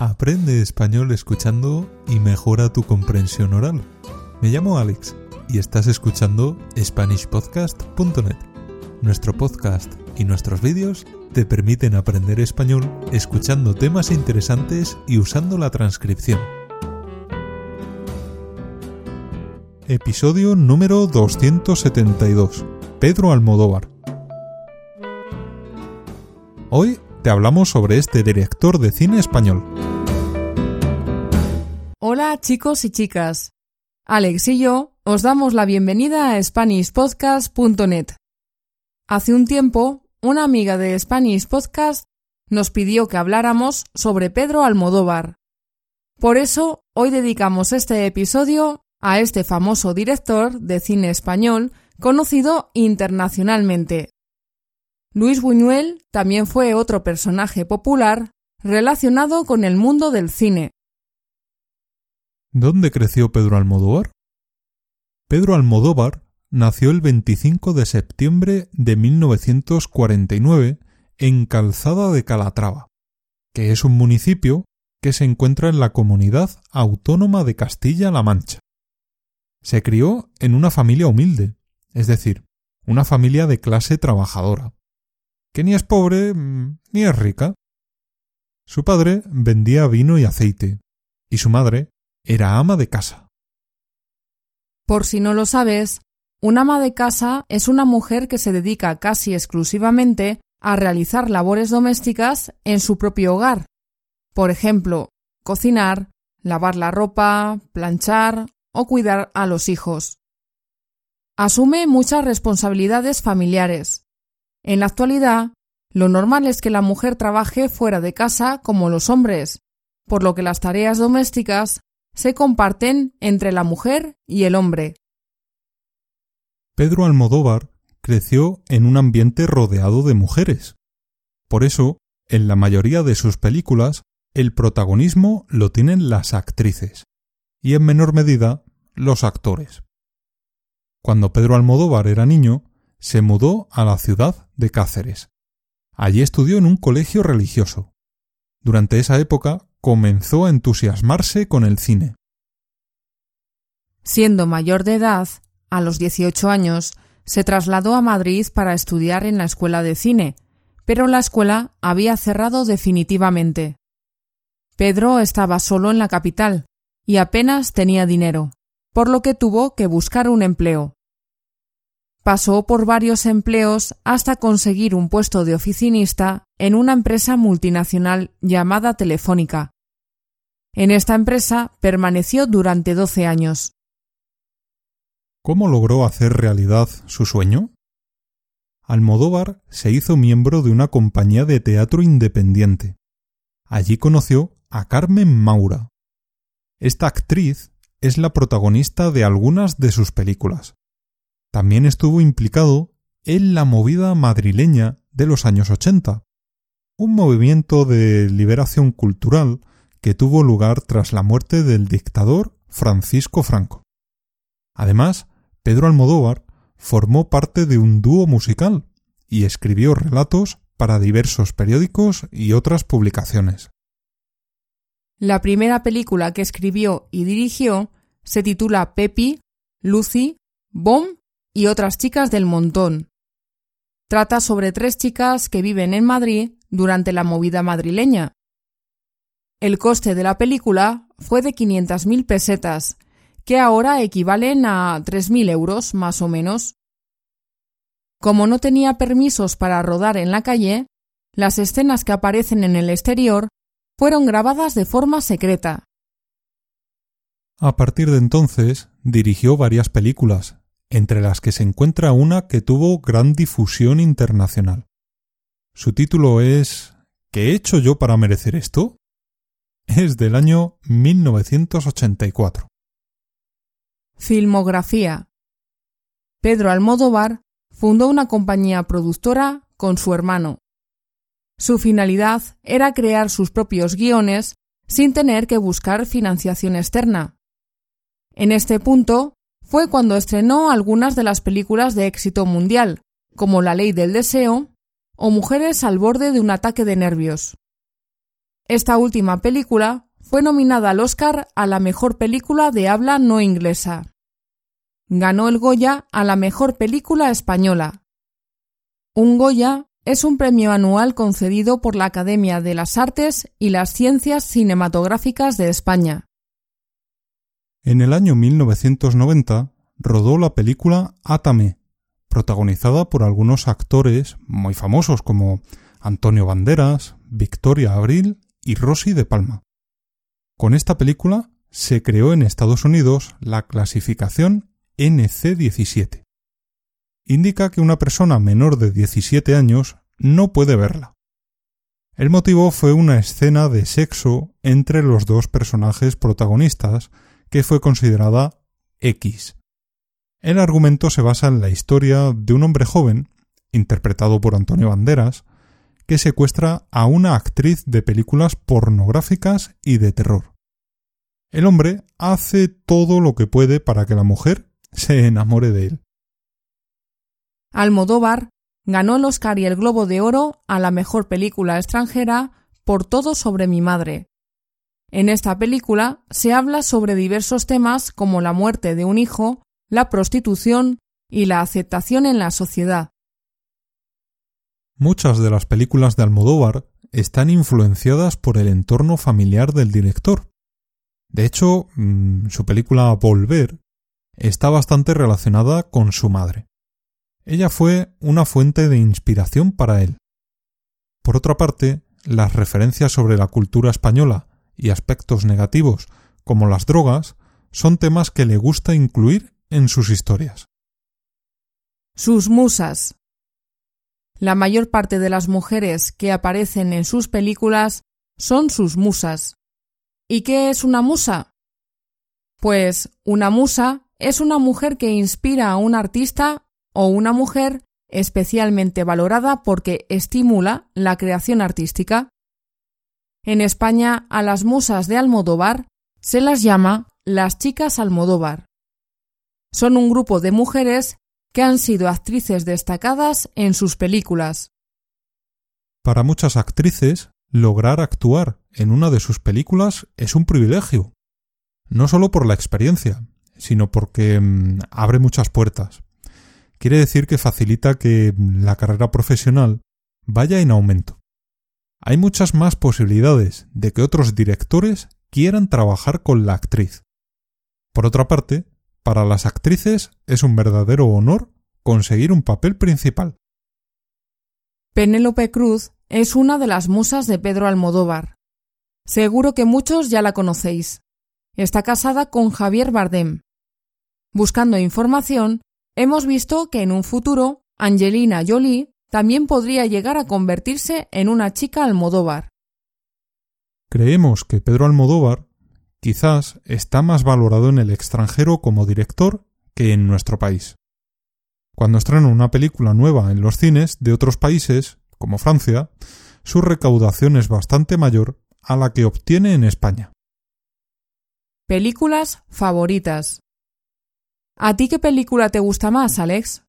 Aprende español escuchando y mejora tu comprensión oral. Me llamo Alex y estás escuchando SpanishPodcast.net. Nuestro podcast y nuestros vídeos te permiten aprender español escuchando temas interesantes y usando la transcripción. Episodio número 272. Pedro Almodóvar. Hoy te hablamos sobre este director de cine español. Chicos y chicas. Alex y yo os damos la bienvenida a SpanishPodcast.net. Hace un tiempo, una amiga de Spanish Podcast nos pidió que habláramos sobre Pedro Almodóvar. Por eso, hoy dedicamos este episodio a este famoso director de cine español conocido internacionalmente. Luis Buñuel también fue otro personaje popular relacionado con el mundo del cine. ¿Dónde creció Pedro Almodóvar? Pedro Almodóvar nació el 25 de septiembre de 1949 en Calzada de Calatrava, que es un municipio que se encuentra en la comunidad autónoma de Castilla-La Mancha. Se crió en una familia humilde, es decir, una familia de clase trabajadora, que ni es pobre mm, ni es rica. Su padre vendía vino y aceite, y su madre era ama de casa. Por si no lo sabes, un ama de casa es una mujer que se dedica casi exclusivamente a realizar labores domésticas en su propio hogar. Por ejemplo, cocinar, lavar la ropa, planchar o cuidar a los hijos. Asume muchas responsabilidades familiares. En la actualidad, lo normal es que la mujer trabaje fuera de casa como los hombres, por lo que las tareas domésticas se comparten entre la mujer y el hombre. Pedro Almodóvar creció en un ambiente rodeado de mujeres. Por eso, en la mayoría de sus películas, el protagonismo lo tienen las actrices y en menor medida los actores. Cuando Pedro Almodóvar era niño, se mudó a la ciudad de Cáceres. Allí estudió en un colegio religioso. Durante esa época comenzó a entusiasmarse con el cine. Siendo mayor de edad, a los 18 años, se trasladó a Madrid para estudiar en la escuela de cine, pero la escuela había cerrado definitivamente. Pedro estaba solo en la capital y apenas tenía dinero, por lo que tuvo que buscar un empleo. Pasó por varios empleos hasta conseguir un puesto de oficinista en una empresa multinacional llamada Telefónica. En esta empresa permaneció durante doce años. ¿Cómo logró hacer realidad su sueño? Almodóvar se hizo miembro de una compañía de teatro independiente. Allí conoció a Carmen Maura. Esta actriz es la protagonista de algunas de sus películas. También estuvo implicado en la movida madrileña de los años 80, un movimiento de liberación cultural que tuvo lugar tras la muerte del dictador Francisco Franco. Además, Pedro Almodóvar formó parte de un dúo musical y escribió relatos para diversos periódicos y otras publicaciones. La primera película que escribió y dirigió se titula Pepi, Lucy, Bomb y otras chicas del montón. Trata sobre tres chicas que viven en Madrid durante la movida madrileña. El coste de la película fue de 500.000 pesetas, que ahora equivalen a 3.000 euros más o menos. Como no tenía permisos para rodar en la calle, las escenas que aparecen en el exterior fueron grabadas de forma secreta. A partir de entonces dirigió varias películas, entre las que se encuentra una que tuvo gran difusión internacional. Su título es ¿Qué he hecho yo para merecer esto? Es del año 1984. Filmografía. Pedro Almodóvar fundó una compañía productora con su hermano. Su finalidad era crear sus propios guiones sin tener que buscar financiación externa. En este punto fue cuando estrenó algunas de las películas de éxito mundial, como La ley del deseo o Mujeres al borde de un ataque de nervios. Esta última película fue nominada al Oscar a la mejor película de habla no inglesa. Ganó el Goya a la mejor película española. Un Goya es un premio anual concedido por la Academia de las Artes y las Ciencias Cinematográficas de España. En el año 1990 rodó la película Átame, protagonizada por algunos actores muy famosos como Antonio Banderas, Victoria Abril y Rosy de Palma. Con esta película se creó en Estados Unidos la clasificación NC17. Indica que una persona menor de 17 años no puede verla. El motivo fue una escena de sexo entre los dos personajes protagonistas que fue considerada X. El argumento se basa en la historia de un hombre joven, interpretado por Antonio Banderas, que secuestra a una actriz de películas pornográficas y de terror. El hombre hace todo lo que puede para que la mujer se enamore de él. Almodóvar ganó el Oscar y el Globo de Oro a la mejor película extranjera por Todo sobre mi madre. En esta película se habla sobre diversos temas como la muerte de un hijo, la prostitución y la aceptación en la sociedad. Muchas de las películas de Almodóvar están influenciadas por el entorno familiar del director. De hecho, mm, su película Volver está bastante relacionada con su madre. Ella fue una fuente de inspiración para él. Por otra parte, las referencias sobre la cultura española y aspectos negativos como las drogas son temas que le gusta incluir en sus historias. Sus musas. La mayor parte de las mujeres que aparecen en sus películas son sus musas. ¿Y qué es una musa? Pues una musa es una mujer que inspira a un artista o una mujer especialmente valorada porque estimula la creación artística. En España a las musas de Almodóvar se las llama las chicas Almodóvar. Son un grupo de mujeres que han sido actrices destacadas en sus películas. Para muchas actrices, lograr actuar en una de sus películas es un privilegio, no solo por la experiencia, sino porque mm, abre muchas puertas. Quiere decir que facilita que la carrera profesional vaya en aumento. Hay muchas más posibilidades de que otros directores quieran trabajar con la actriz. Por otra parte, para las actrices es un verdadero honor conseguir un papel principal. Penélope Cruz es una de las musas de Pedro Almodóvar. Seguro que muchos ya la conocéis. Está casada con Javier Bardem. Buscando información, hemos visto que en un futuro Angelina Jolie también podría llegar a convertirse en una chica Almodóvar. Creemos que Pedro Almodóvar quizás está más valorado en el extranjero como director que en nuestro país. Cuando estrena una película nueva en los cines de otros países, como Francia, su recaudación es bastante mayor a la que obtiene en España. Películas favoritas. ¿A ti qué película te gusta más, Alex?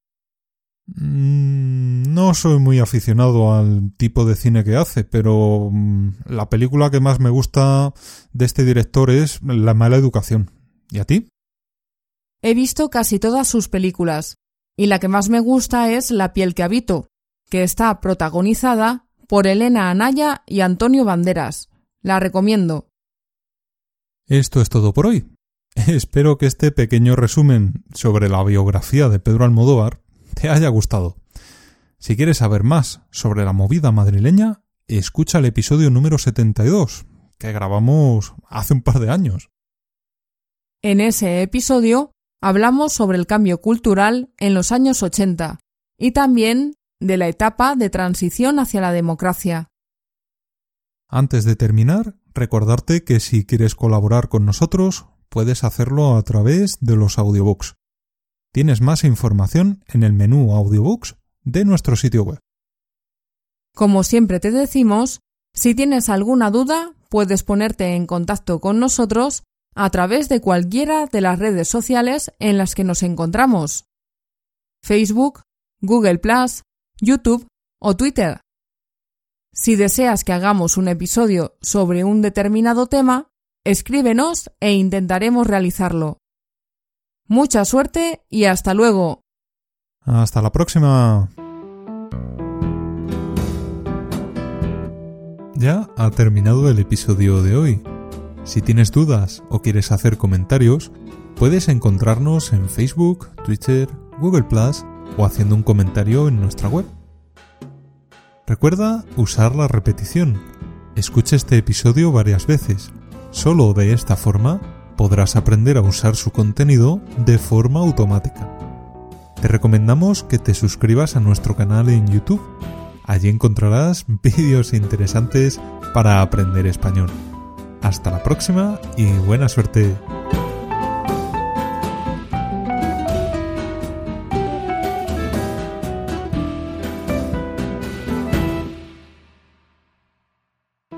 Mm, no soy muy aficionado al tipo de cine que hace, pero mm, la película que más me gusta de este director es La mala educación. ¿Y a ti? He visto casi todas sus películas, y la que más me gusta es La piel que habito, que está protagonizada por Elena Anaya y Antonio Banderas. La recomiendo. Esto es todo por hoy. Espero que este pequeño resumen sobre la biografía de Pedro Almodóvar te haya gustado. Si quieres saber más sobre la movida madrileña, escucha el episodio número 72, que grabamos hace un par de años. En ese episodio hablamos sobre el cambio cultural en los años 80 y también de la etapa de transición hacia la democracia. Antes de terminar, recordarte que si quieres colaborar con nosotros, puedes hacerlo a través de los audiobooks. Tienes más información en el menú Audiobooks de nuestro sitio web. Como siempre te decimos, si tienes alguna duda, puedes ponerte en contacto con nosotros a través de cualquiera de las redes sociales en las que nos encontramos. Facebook, Google ⁇ YouTube o Twitter. Si deseas que hagamos un episodio sobre un determinado tema, escríbenos e intentaremos realizarlo. Mucha suerte y hasta luego. Hasta la próxima. Ya ha terminado el episodio de hoy. Si tienes dudas o quieres hacer comentarios, puedes encontrarnos en Facebook, Twitter, Google Plus o haciendo un comentario en nuestra web. Recuerda usar la repetición. Escucha este episodio varias veces. Solo de esta forma podrás aprender a usar su contenido de forma automática. Te recomendamos que te suscribas a nuestro canal en YouTube. Allí encontrarás vídeos interesantes para aprender español. Hasta la próxima y buena suerte.